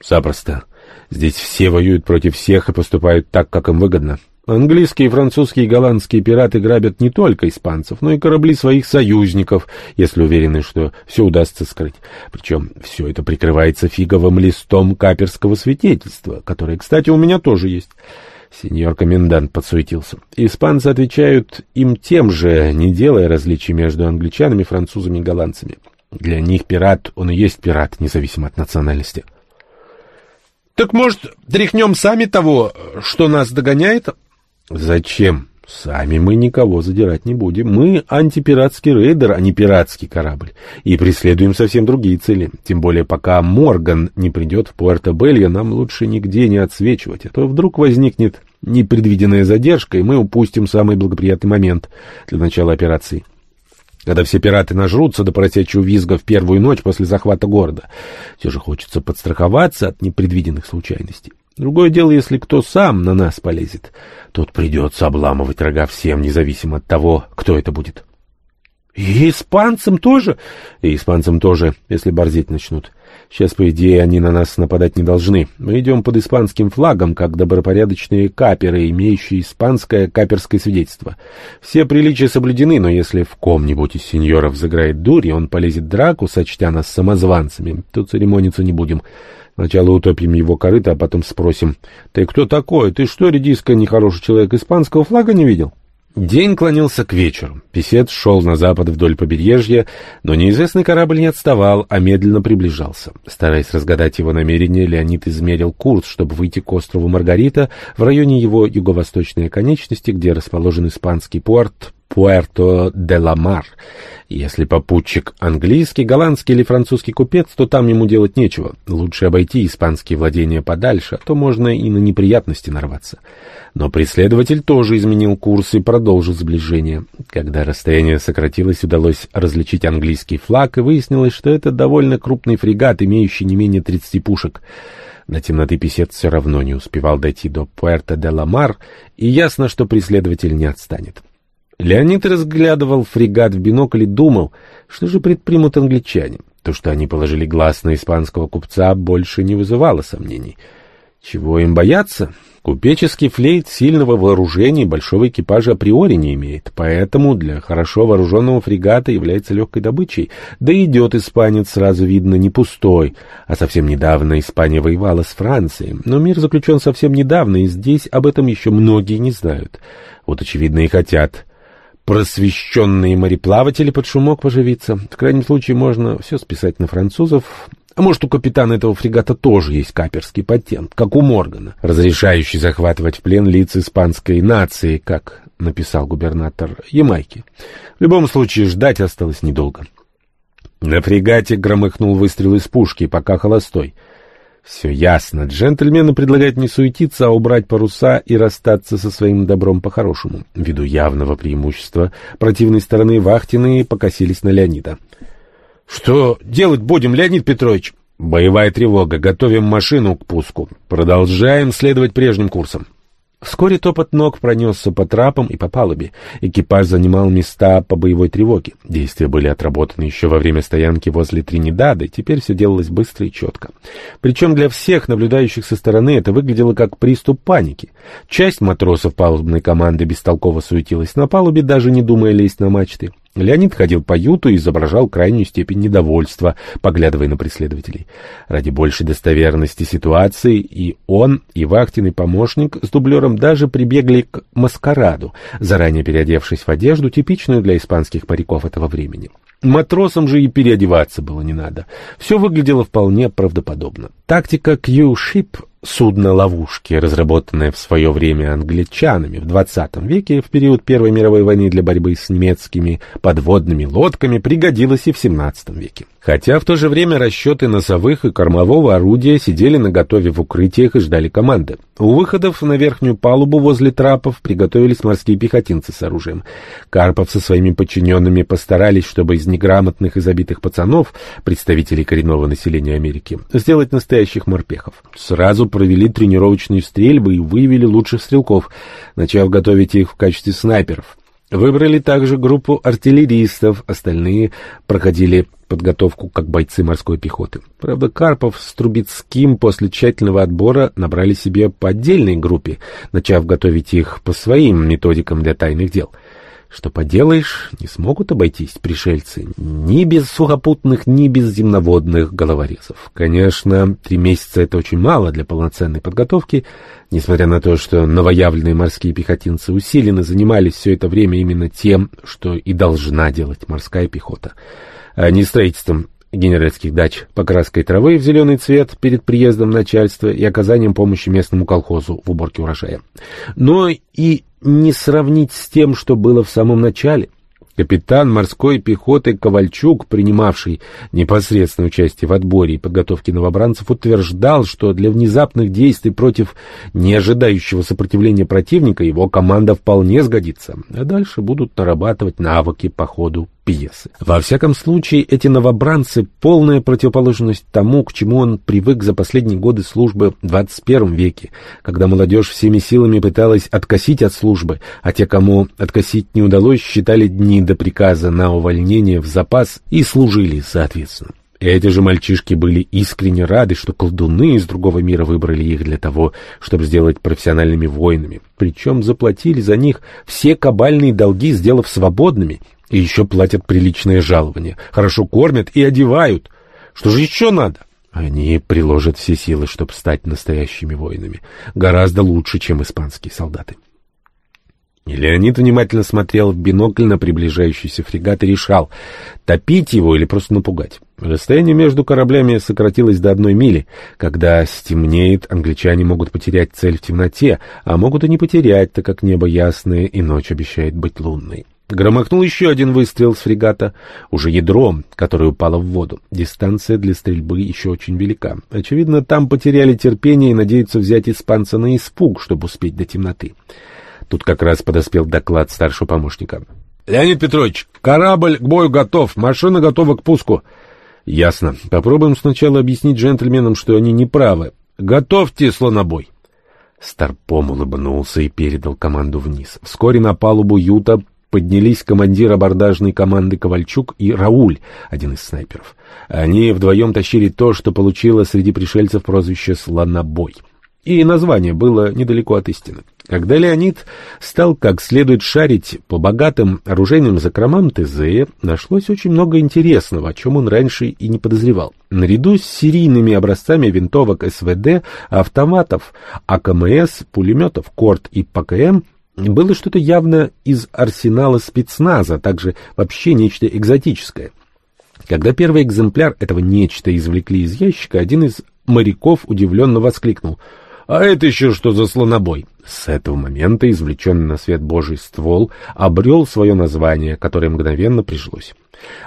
Запросто. Здесь все воюют против всех и поступают так, как им выгодно. Английские, французские и голландские пираты грабят не только испанцев, но и корабли своих союзников, если уверены, что все удастся скрыть. Причем все это прикрывается фиговым листом каперского свидетельства, которое, кстати, у меня тоже есть. Сеньор комендант подсуетился. Испанцы отвечают им тем же, не делая различий между англичанами, французами и голландцами. Для них пират, он и есть пират, независимо от национальности. — Так, может, тряхнем сами того, что нас догоняет, Зачем? Сами мы никого задирать не будем. Мы антипиратский рейдер, а не пиратский корабль. И преследуем совсем другие цели. Тем более, пока Морган не придет в Пуэрто-Белья, нам лучше нигде не отсвечивать. А то вдруг возникнет непредвиденная задержка, и мы упустим самый благоприятный момент для начала операции. Когда все пираты нажрутся до поросячьего визга в первую ночь после захвата города. Все же хочется подстраховаться от непредвиденных случайностей. Другое дело, если кто сам на нас полезет. Тут придется обламывать рога всем, независимо от того, кто это будет. И испанцам тоже? И испанцам тоже, если борзеть начнут. Сейчас, по идее, они на нас нападать не должны. Мы идем под испанским флагом, как добропорядочные каперы, имеющие испанское каперское свидетельство. Все приличия соблюдены, но если в ком-нибудь из сеньоров заграет дурь, и он полезет в драку, сочтя нас самозванцами, то церемониться не будем. Сначала утопим его корыто, а потом спросим. «Ты кто такой? Ты что, редиска, нехороший человек, испанского флага не видел?» День клонился к вечеру. Песец шел на запад вдоль побережья, но неизвестный корабль не отставал, а медленно приближался. Стараясь разгадать его намерение, Леонид измерил курс, чтобы выйти к острову Маргарита в районе его юго-восточной оконечности, где расположен испанский порт Пуэрто-де-ла-Мар. Если попутчик английский, голландский или французский купец, то там ему делать нечего. Лучше обойти испанские владения подальше, а то можно и на неприятности нарваться. Но преследователь тоже изменил курс и продолжил сближение. Когда расстояние сократилось, удалось различить английский флаг, и выяснилось, что это довольно крупный фрегат, имеющий не менее 30 пушек. До темноты писец все равно не успевал дойти до Пуэрто-де-ла-Мар, и ясно, что преследователь не отстанет. Леонид разглядывал фрегат в бинокль и думал, что же предпримут англичане. То, что они положили глаз на испанского купца, больше не вызывало сомнений. Чего им бояться? Купеческий флейт сильного вооружения и большого экипажа априори не имеет, поэтому для хорошо вооруженного фрегата является легкой добычей. Да идет испанец, сразу видно, не пустой. А совсем недавно Испания воевала с Францией, но мир заключен совсем недавно, и здесь об этом еще многие не знают. Вот, очевидно, и хотят просвещенные мореплаватели под шумок поживиться. В крайнем случае можно все списать на французов. А может, у капитана этого фрегата тоже есть каперский патент, как у Моргана, разрешающий захватывать в плен лиц испанской нации, как написал губернатор Ямайки. В любом случае, ждать осталось недолго. На фрегате громыхнул выстрел из пушки, пока холостой. Все ясно. Джентльмены предлагают не суетиться, а убрать паруса и расстаться со своим добром по-хорошему. Ввиду явного преимущества противной стороны вахтенные покосились на Леонида. — Что делать будем, Леонид Петрович? — Боевая тревога. Готовим машину к пуску. Продолжаем следовать прежним курсом. Вскоре топот ног пронесся по трапам и по палубе. Экипаж занимал места по боевой тревоге. Действия были отработаны еще во время стоянки возле Тринидада, и теперь все делалось быстро и четко. Причем для всех, наблюдающих со стороны, это выглядело как приступ паники. Часть матросов палубной команды бестолково суетилась на палубе, даже не думая лезть на мачты. Леонид ходил по юту и изображал крайнюю степень недовольства, поглядывая на преследователей. Ради большей достоверности ситуации и он, и вахтенный помощник с дублером даже прибегли к маскараду, заранее переодевшись в одежду, типичную для испанских париков этого времени. Матросам же и переодеваться было не надо. Все выглядело вполне правдоподобно. Тактика Q-Ship судно ловушки, разработанное в свое время англичанами в 20 веке в период Первой мировой войны для борьбы с немецкими подводными лодками, пригодилось и в 17 веке. Хотя в то же время расчеты носовых и кормового орудия сидели наготове в укрытиях и ждали команды. У выходов на верхнюю палубу возле трапов приготовились морские пехотинцы с оружием. Карпов со своими подчиненными постарались, чтобы из неграмотных и забитых пацанов, представителей коренного населения Америки, сделать настоящих морпехов. Сразу провели тренировочные стрельбы и выявили лучших стрелков, начав готовить их в качестве снайперов. Выбрали также группу артиллеристов, остальные проходили подготовку как бойцы морской пехоты. Правда, Карпов с Трубецким после тщательного отбора набрали себе по отдельной группе, начав готовить их по своим методикам для тайных дел — что поделаешь, не смогут обойтись пришельцы ни без сухопутных, ни без земноводных головорезов. Конечно, три месяца — это очень мало для полноценной подготовки, несмотря на то, что новоявленные морские пехотинцы усиленно занимались все это время именно тем, что и должна делать морская пехота, а не строительством генеральских дач, покраской травы в зеленый цвет перед приездом начальства и оказанием помощи местному колхозу в уборке урожая. Но и не сравнить с тем, что было в самом начале. Капитан морской пехоты Ковальчук, принимавший непосредственное участие в отборе и подготовке новобранцев, утверждал, что для внезапных действий против неожидающего сопротивления противника его команда вполне сгодится, а дальше будут нарабатывать навыки по ходу пьесы. Во всяком случае, эти новобранцы — полная противоположность тому, к чему он привык за последние годы службы в 21 веке, когда молодежь всеми силами пыталась откосить от службы, а те, кому откосить не удалось, считали дни до приказа на увольнение в запас и служили соответственно. Эти же мальчишки были искренне рады, что колдуны из другого мира выбрали их для того, чтобы сделать профессиональными воинами. Причем заплатили за них все кабальные долги, сделав свободными, и еще платят приличное жалование, хорошо кормят и одевают. Что же еще надо? Они приложат все силы, чтобы стать настоящими воинами. Гораздо лучше, чем испанские солдаты. И Леонид внимательно смотрел в бинокль на приближающийся фрегат и решал, топить его или просто напугать. Расстояние между кораблями сократилось до одной мили. Когда стемнеет, англичане могут потерять цель в темноте, а могут и не потерять, так как небо ясное и ночь обещает быть лунной. Громыхнул еще один выстрел с фрегата, уже ядром, которое упало в воду. Дистанция для стрельбы еще очень велика. Очевидно, там потеряли терпение и надеются взять испанца на испуг, чтобы успеть до темноты. Тут как раз подоспел доклад старшего помощника. — Леонид Петрович, корабль к бою готов, машина готова к пуску. — Ясно. Попробуем сначала объяснить джентльменам, что они не правы. Готовьте слонобой. Старпом улыбнулся и передал команду вниз. Вскоре на палубу Юта поднялись командир абордажной команды Ковальчук и Рауль, один из снайперов. Они вдвоем тащили то, что получило среди пришельцев прозвище «Слонобой». И название было недалеко от истины. Когда Леонид стал как следует шарить по богатым оружейным закромам Тезея, нашлось очень много интересного, о чем он раньше и не подозревал. Наряду с серийными образцами винтовок СВД, автоматов, АКМС, пулеметов КОРТ и ПКМ было что-то явно из арсенала спецназа, также вообще нечто экзотическое. Когда первый экземпляр этого нечто извлекли из ящика, один из моряков удивленно воскликнул. А это еще что за слонобой? С этого момента извлеченный на свет Божий ствол обрел свое название, которое мгновенно прижилось.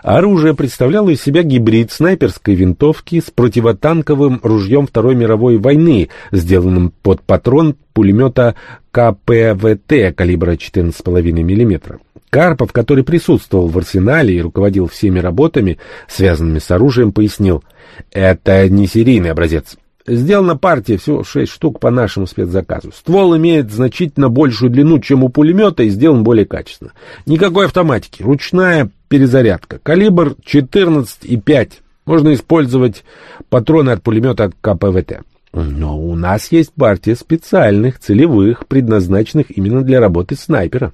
Оружие представляло из себя гибрид снайперской винтовки с противотанковым ружьем Второй мировой войны, сделанным под патрон пулемета КПВТ калибра 14,5 мм. Карпов, который присутствовал в арсенале и руководил всеми работами, связанными с оружием, пояснил, «Это не серийный образец. Сделана партия всего шесть штук по нашему спецзаказу. Ствол имеет значительно большую длину, чем у пулемета, и сделан более качественно. Никакой автоматики. Ручная перезарядка. Калибр 14,5. Можно использовать патроны от пулемета КПВТ. Но у нас есть партия специальных, целевых, предназначенных именно для работы снайпера.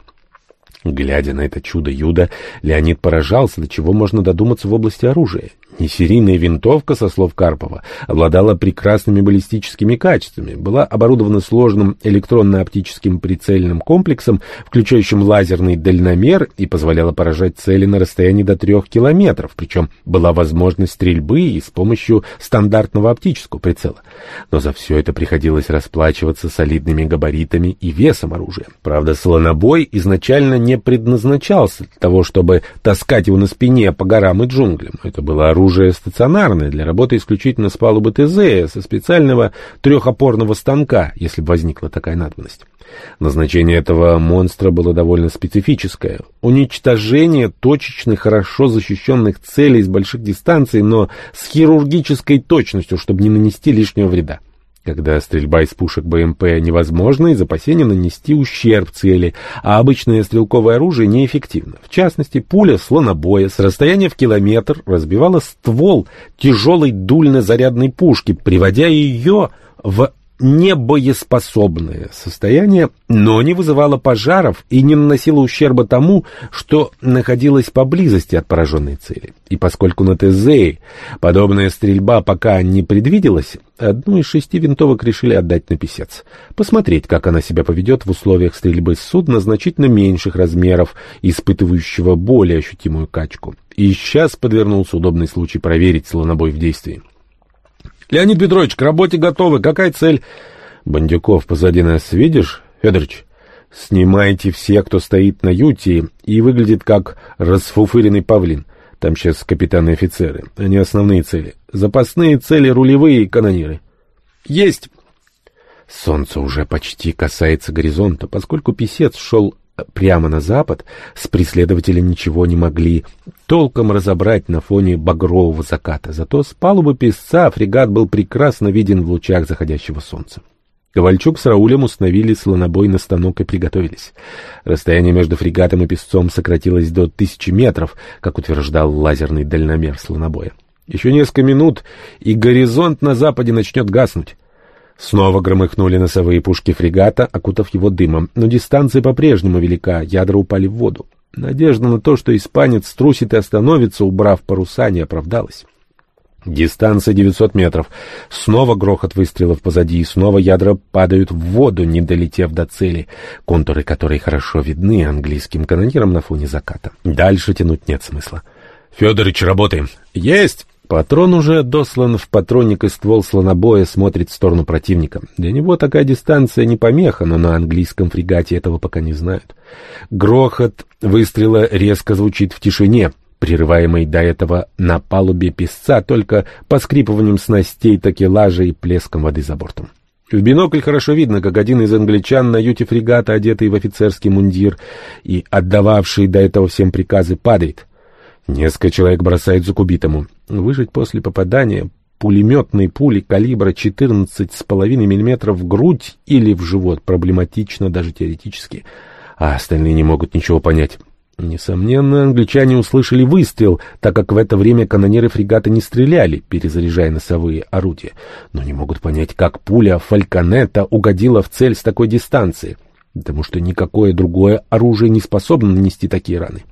Глядя на это чудо-юдо, Леонид поражался, до чего можно додуматься в области оружия. Несерийная винтовка, со слов Карпова, обладала прекрасными баллистическими качествами, была оборудована сложным электронно-оптическим прицельным комплексом, включающим лазерный дальномер и позволяла поражать цели на расстоянии до трех километров, причем была возможность стрельбы и с помощью стандартного оптического прицела. Но за все это приходилось расплачиваться солидными габаритами и весом оружия. Правда, слонобой изначально не предназначался для того, чтобы таскать его на спине по горам и джунглям. Это было оружие оружие стационарное, для работы исключительно с палубы ТЗ, со специального трехопорного станка, если возникла такая надобность. Назначение этого монстра было довольно специфическое. Уничтожение точечных, хорошо защищенных целей с больших дистанций, но с хирургической точностью, чтобы не нанести лишнего вреда. Когда стрельба из пушек БМП невозможна из опасения нанести ущерб цели, а обычное стрелковое оружие неэффективно. В частности, пуля слонобоя с расстояния в километр разбивала ствол тяжелой дульно-зарядной пушки, приводя ее в небоеспособное состояние, но не вызывало пожаров и не наносило ущерба тому, что находилось поблизости от пораженной цели. И поскольку на ТЗ подобная стрельба пока не предвиделась, одну из шести винтовок решили отдать на писец. Посмотреть, как она себя поведет в условиях стрельбы с судна значительно меньших размеров, испытывающего более ощутимую качку. И сейчас подвернулся удобный случай проверить слонобой в действии. Леонид Петрович, к работе готовы. Какая цель? Бандюков позади нас видишь, Федорович? Снимайте все, кто стоит на юте и выглядит как расфуфыренный павлин. Там сейчас капитаны и офицеры. Они основные цели. Запасные цели рулевые канониры. Есть! Солнце уже почти касается горизонта, поскольку писец шел прямо на запад, с преследователя ничего не могли толком разобрать на фоне багрового заката. Зато с палубы песца фрегат был прекрасно виден в лучах заходящего солнца. Ковальчук с Раулем установили слонобой на станок и приготовились. Расстояние между фрегатом и песцом сократилось до тысячи метров, как утверждал лазерный дальномер слонобоя. Еще несколько минут, и горизонт на западе начнет гаснуть. Снова громыхнули носовые пушки фрегата, окутав его дымом, но дистанция по-прежнему велика, ядра упали в воду. Надежда на то, что испанец струсит и остановится, убрав паруса, не оправдалась. Дистанция 900 метров. Снова грохот выстрелов позади, и снова ядра падают в воду, не долетев до цели, контуры которой хорошо видны английским канонирам на фоне заката. Дальше тянуть нет смысла. «Федорыч, работаем!» «Есть!» Патрон уже дослан в патронник и ствол слонобоя смотрит в сторону противника. Для него такая дистанция не помеха, но на английском фрегате этого пока не знают. Грохот выстрела резко звучит в тишине, прерываемой до этого на палубе песца только поскрипыванием снастей такелажа и плеском воды за бортом. В бинокль хорошо видно, как один из англичан на юте фрегата, одетый в офицерский мундир и отдававший до этого всем приказы, падает. Несколько человек бросаются к убитому. Выжить после попадания пулеметной пули калибра 14,5 мм в грудь или в живот проблематично даже теоретически, а остальные не могут ничего понять. Несомненно, англичане услышали выстрел, так как в это время канонеры фрегата не стреляли, перезаряжая носовые орудия, но не могут понять, как пуля фальконета угодила в цель с такой дистанции, потому что никакое другое оружие не способно нанести такие раны.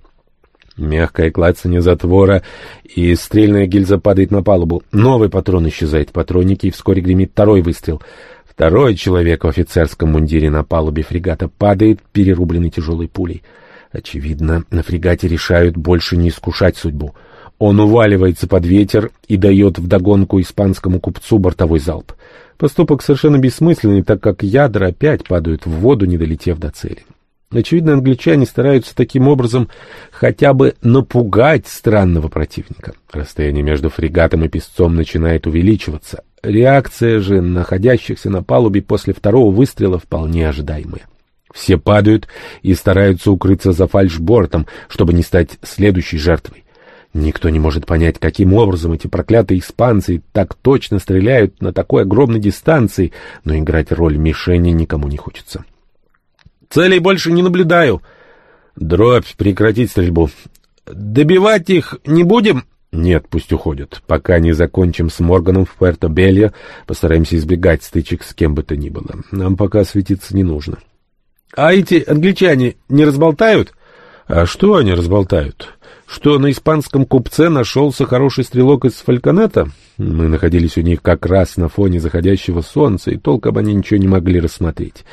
Мягкое клацанье затвора, и стрельная гильза падает на палубу. Новый патрон исчезает в патроннике, и вскоре гремит второй выстрел. Второй человек в офицерском мундире на палубе фрегата падает, перерубленный тяжелой пулей. Очевидно, на фрегате решают больше не искушать судьбу. Он уваливается под ветер и дает вдогонку испанскому купцу бортовой залп. Поступок совершенно бессмысленный, так как ядра опять падают в воду, не долетев до цели. Очевидно, англичане стараются таким образом хотя бы напугать странного противника. Расстояние между фрегатом и песцом начинает увеличиваться. Реакция же находящихся на палубе после второго выстрела вполне ожидаемая. Все падают и стараются укрыться за фальшбортом, чтобы не стать следующей жертвой. Никто не может понять, каким образом эти проклятые испанцы так точно стреляют на такой огромной дистанции, но играть роль мишени никому не хочется. Целей больше не наблюдаю. Дробь, прекратить стрельбу. Добивать их не будем? Нет, пусть уходят. Пока не закончим с Морганом в Пуэрто-Бельо, постараемся избегать стычек с кем бы то ни было. Нам пока светиться не нужно. А эти англичане не разболтают? А что они разболтают? Что на испанском купце нашелся хороший стрелок из фальконета? Мы находились у них как раз на фоне заходящего солнца, и толком они ничего не могли рассмотреть.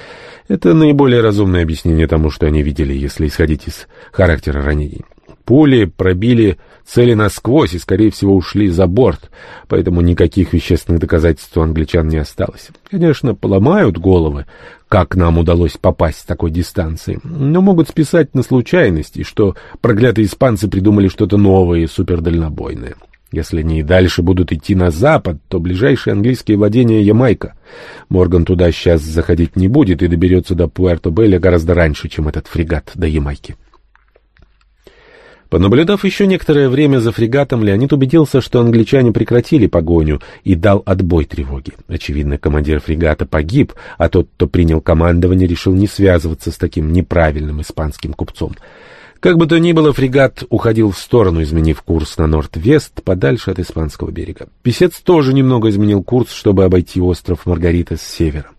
Это наиболее разумное объяснение тому, что они видели, если исходить из характера ранений. Пули пробили цели насквозь и, скорее всего, ушли за борт, поэтому никаких вещественных доказательств у англичан не осталось. Конечно, поломают головы, как нам удалось попасть с такой дистанции, но могут списать на случайности, что проклятые испанцы придумали что-то новое и супердальнобойное. Если они и дальше будут идти на запад, то ближайшие английские владения Ямайка. Морган туда сейчас заходить не будет и доберется до Пуэрто-Белля гораздо раньше, чем этот фрегат до Ямайки. Понаблюдав еще некоторое время за фрегатом, Леонид убедился, что англичане прекратили погоню и дал отбой тревоги. Очевидно, командир фрегата погиб, а тот, кто принял командование, решил не связываться с таким неправильным испанским купцом. Как бы то ни было, фрегат уходил в сторону, изменив курс на Норд-Вест, подальше от испанского берега. Песец тоже немного изменил курс, чтобы обойти остров Маргарита с севера.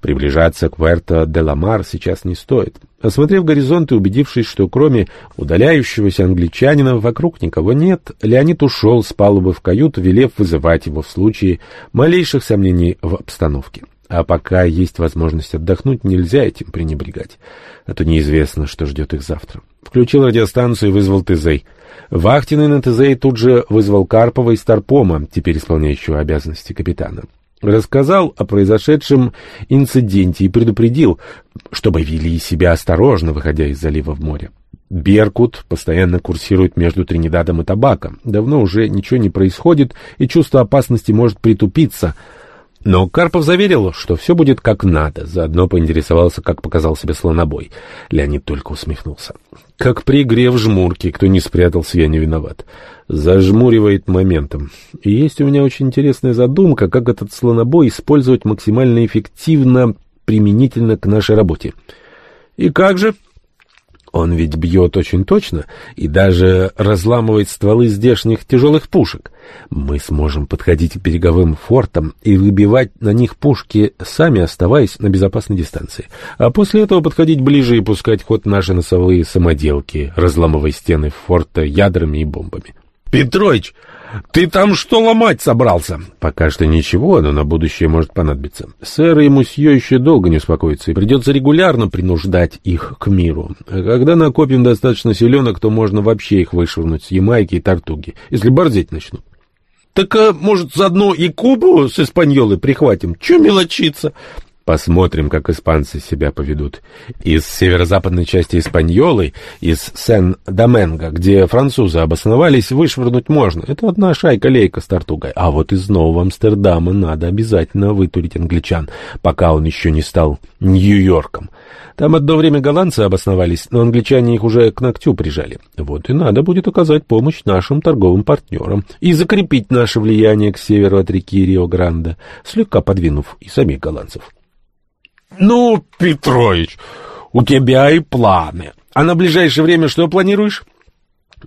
Приближаться к Верто-де-Ламар сейчас не стоит. Осмотрев горизонт и убедившись, что кроме удаляющегося англичанина вокруг никого нет, Леонид ушел с палубы в каюту, велев вызывать его в случае малейших сомнений в обстановке. А пока есть возможность отдохнуть, нельзя этим пренебрегать, а то неизвестно, что ждет их завтра. Включил радиостанцию и вызвал Тезей. Вахтенный на Тезей тут же вызвал Карпова и Старпома, теперь исполняющего обязанности капитана. Рассказал о произошедшем инциденте и предупредил, чтобы вели себя осторожно, выходя из залива в море. Беркут постоянно курсирует между Тринидадом и Табаком. Давно уже ничего не происходит, и чувство опасности может притупиться — но Карпов заверил, что все будет как надо, заодно поинтересовался, как показал себе слонобой. Леонид только усмехнулся. Как при игре в жмурки, кто не спрятался, я не виноват. Зажмуривает моментом. И есть у меня очень интересная задумка, как этот слонобой использовать максимально эффективно применительно к нашей работе. И как же? Он ведь бьет очень точно и даже разламывает стволы здешних тяжелых пушек. Мы сможем подходить к береговым фортам и выбивать на них пушки, сами оставаясь на безопасной дистанции. А после этого подходить ближе и пускать ход наши носовые самоделки, разламывая стены форта ядрами и бомбами. «Петрович, ты там что ломать собрался? Пока что ничего, но на будущее может понадобиться. Сэр и мусье еще долго не успокоятся, и придется регулярно принуждать их к миру. А когда накопим достаточно селенок, то можно вообще их вышвырнуть с Ямайки и Тартуги, если борзеть начнут. Так, а, может, заодно и Кубу с Испаньолой прихватим? Че мелочиться? Посмотрим, как испанцы себя поведут. Из северо-западной части Испаньолы, из Сен-Доменго, где французы обосновались, вышвырнуть можно. Это одна шайка-лейка с Тартугой. А вот из Нового Амстердама надо обязательно вытурить англичан, пока он еще не стал Нью-Йорком. Там одно время голландцы обосновались, но англичане их уже к ногтю прижали. Вот и надо будет оказать помощь нашим торговым партнерам и закрепить наше влияние к северу от реки Рио-Гранде, слегка подвинув и самих голландцев. Ну, Петрович, у тебя и планы. А на ближайшее время что планируешь?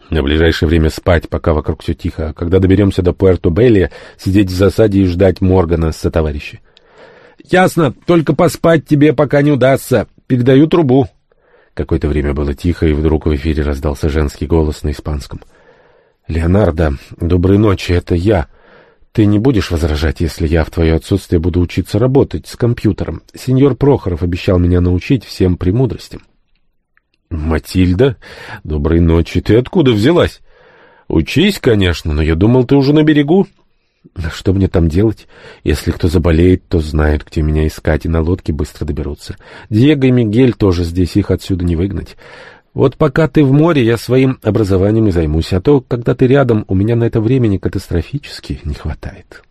На ближайшее время спать, пока вокруг все тихо. А когда доберемся до Пуэрто-Белли, сидеть в засаде и ждать Моргана со товарища. Ясно, только поспать тебе пока не удастся. Передаю трубу. Какое-то время было тихо, и вдруг в эфире раздался женский голос на испанском. «Леонардо, доброй ночи, это я». Ты не будешь возражать, если я в твое отсутствие буду учиться работать с компьютером. Сеньор Прохоров обещал меня научить всем премудростям. Матильда, доброй ночи. Ты откуда взялась? Учись, конечно, но я думал, ты уже на берегу. Что мне там делать? Если кто заболеет, то знают, где меня искать, и на лодке быстро доберутся. Диего и Мигель тоже здесь, их отсюда не выгнать. Вот пока ты в море, я своим образованием и займусь, а то, когда ты рядом, у меня на это времени катастрофически не хватает».